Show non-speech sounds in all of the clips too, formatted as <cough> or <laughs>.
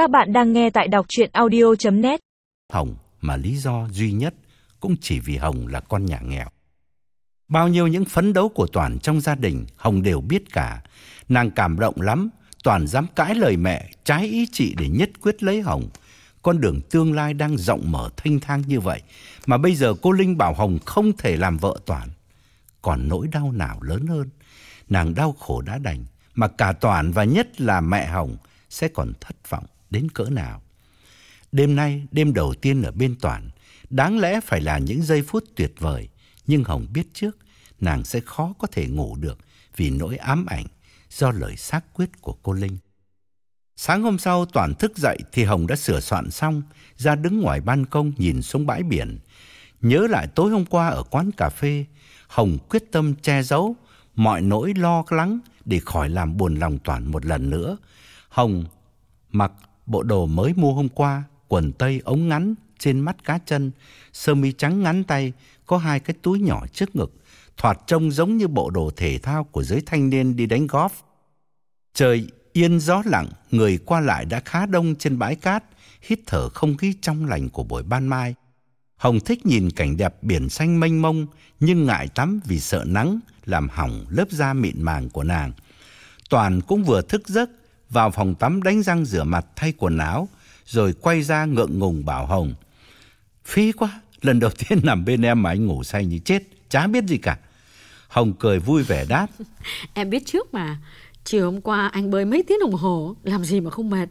Các bạn đang nghe tại đọc chuyện audio.net Hồng mà lý do duy nhất cũng chỉ vì Hồng là con nhà nghèo. Bao nhiêu những phấn đấu của Toàn trong gia đình Hồng đều biết cả. Nàng cảm động lắm, Toàn dám cãi lời mẹ, trái ý chị để nhất quyết lấy Hồng. Con đường tương lai đang rộng mở thanh thang như vậy, mà bây giờ cô Linh bảo Hồng không thể làm vợ Toàn. Còn nỗi đau nào lớn hơn, nàng đau khổ đã đành, mà cả Toàn và nhất là mẹ Hồng sẽ còn thất vọng đến cỡ nào. Đêm nay, đêm đầu tiên ở bên Toàn, đáng lẽ phải là những giây phút tuyệt vời, nhưng Hồng biết trước nàng sẽ khó có thể ngủ được vì nỗi ám ảnh do lời xác quyết của cô Linh. Sáng hôm sau Toàn thức dậy thì Hồng đã sửa soạn xong, ra đứng ngoài ban công nhìn xuống bãi biển. Nhớ lại tối hôm qua ở quán cà phê, Hồng quyết tâm che giấu mọi nỗi lo lắng để khỏi làm buồn lòng Toàn một lần nữa. Hồng mặc bộ đồ mới mua hôm qua, quần tây ống ngắn trên mắt cá chân, sơ mi trắng ngắn tay, có hai cái túi nhỏ trước ngực, thoạt trông giống như bộ đồ thể thao của giới thanh niên đi đánh golf. Trời yên gió lặng, người qua lại đã khá đông trên bãi cát, hít thở không khí trong lành của buổi ban mai. Hồng thích nhìn cảnh đẹp biển xanh mênh mông, nhưng ngại tắm vì sợ nắng làm hỏng lớp da mịn màng của nàng. Toàn cũng vừa thức giấc, vào phòng tắm đánh răng rửa mặt thay quần áo, rồi quay ra ngượng ngùng bảo Hồng. Phí quá, lần đầu tiên <laughs> nằm bên em mà anh ngủ say như chết, chả biết gì cả. Hồng cười vui vẻ đáp. <laughs> Em biết trước mà, chiều hôm qua anh bơi mấy tiếng đồng hồ, làm gì mà không mệt.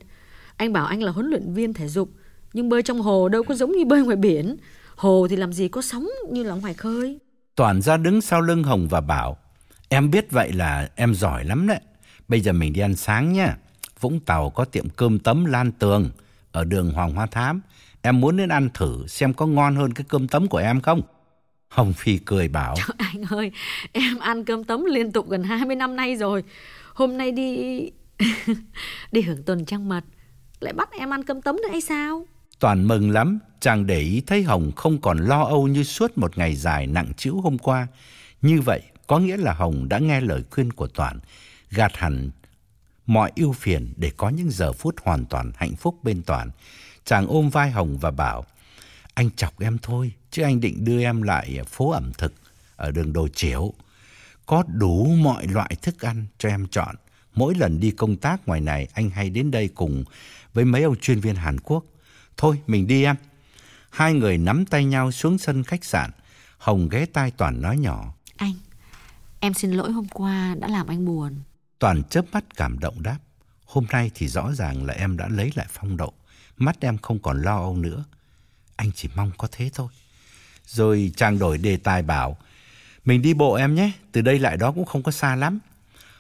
Anh bảo anh là huấn luyện viên thể dục, nhưng bơi trong hồ đâu có giống như bơi ngoài biển. Hồ thì làm gì có sóng như là ngoài khơi. Toàn ra đứng sau lưng Hồng và bảo. Em biết vậy là em giỏi lắm đấy. Bây giờ mình đi ăn sáng nhé. Vũng Tàu có tiệm cơm tấm Lan Tường ở đường Hoàng Hoa Thám. Em muốn đến ăn thử xem có ngon hơn cái cơm tấm của em không? Hồng Phi cười bảo. Trời, anh ơi, em ăn cơm tấm liên tục gần 20 năm nay rồi. Hôm nay đi <laughs> đi hưởng tuần trăng mật, lại bắt em ăn cơm tấm nữa hay sao? Toàn mừng lắm, chàng để ý thấy Hồng không còn lo âu như suốt một ngày dài nặng trĩu hôm qua. Như vậy có nghĩa là Hồng đã nghe lời khuyên của Toàn, gạt hẳn mọi ưu phiền để có những giờ phút hoàn toàn hạnh phúc bên Toàn. Chàng ôm vai Hồng và bảo, anh chọc em thôi, chứ anh định đưa em lại phố ẩm thực ở đường Đồ Chiểu. Có đủ mọi loại thức ăn cho em chọn. Mỗi lần đi công tác ngoài này, anh hay đến đây cùng với mấy ông chuyên viên Hàn Quốc. Thôi, mình đi em. Hai người nắm tay nhau xuống sân khách sạn. Hồng ghé tai Toàn nói nhỏ. Anh, em xin lỗi hôm qua đã làm anh buồn. Toàn chớp mắt cảm động đáp. Hôm nay thì rõ ràng là em đã lấy lại phong độ. Mắt em không còn lo âu nữa. Anh chỉ mong có thế thôi. Rồi chàng đổi đề tài bảo. Mình đi bộ em nhé. Từ đây lại đó cũng không có xa lắm.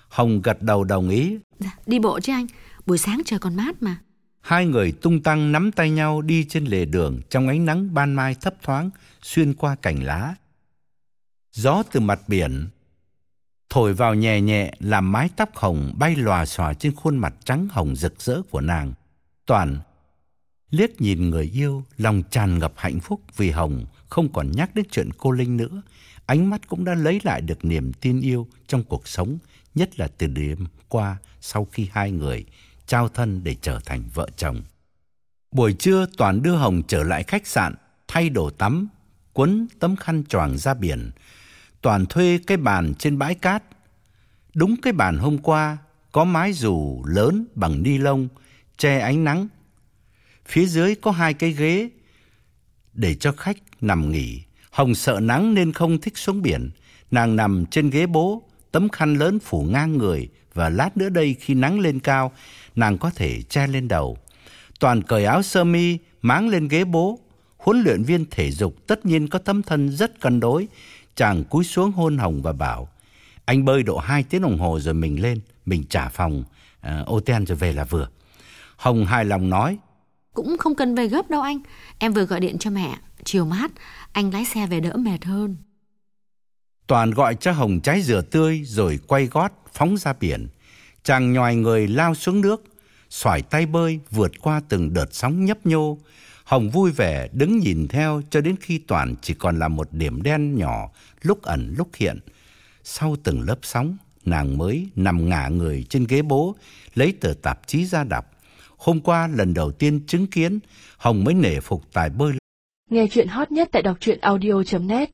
Hồng gật đầu đồng ý. Dạ, đi bộ chứ anh. Buổi sáng trời còn mát mà. Hai người tung tăng nắm tay nhau đi trên lề đường trong ánh nắng ban mai thấp thoáng xuyên qua cành lá. Gió từ mặt biển thổi vào nhẹ nhẹ làm mái tóc hồng bay lòa xòa trên khuôn mặt trắng hồng rực rỡ của nàng. Toàn liếc nhìn người yêu, lòng tràn ngập hạnh phúc vì Hồng không còn nhắc đến chuyện cô Linh nữa. Ánh mắt cũng đã lấy lại được niềm tin yêu trong cuộc sống, nhất là từ đêm qua sau khi hai người trao thân để trở thành vợ chồng. Buổi trưa Toàn đưa Hồng trở lại khách sạn, thay đồ tắm, quấn tấm khăn choàng ra biển. Toàn thuê cái bàn trên bãi cát. Đúng cái bàn hôm qua, có mái dù lớn bằng ni lông, che ánh nắng. Phía dưới có hai cái ghế để cho khách nằm nghỉ. Hồng sợ nắng nên không thích xuống biển. Nàng nằm trên ghế bố, tấm khăn lớn phủ ngang người và lát nữa đây khi nắng lên cao, nàng có thể che lên đầu. Toàn cởi áo sơ mi, máng lên ghế bố. Huấn luyện viên thể dục tất nhiên có tấm thân rất cân đối. Chàng cúi xuống hôn Hồng và bảo, anh bơi độ 2 tiếng đồng hồ rồi mình lên, mình trả phòng uh, ô ten rồi về là vừa. Hồng hài lòng nói, Cũng không cần về gấp đâu anh. Em vừa gọi điện cho mẹ. Chiều mát, anh lái xe về đỡ mệt hơn. Toàn gọi cho Hồng trái dừa tươi rồi quay gót phóng ra biển. Chàng nhòi người lao xuống nước, xoải tay bơi vượt qua từng đợt sóng nhấp nhô. Hồng vui vẻ đứng nhìn theo cho đến khi Toàn chỉ còn là một điểm đen nhỏ lúc ẩn lúc hiện. Sau từng lớp sóng, nàng mới nằm ngả người trên ghế bố, lấy tờ tạp chí ra đọc. Hôm qua lần đầu tiên chứng kiến, Hồng mới nể phục tài bơi. Nghe chuyện hot nhất tại đọc truyện audio.net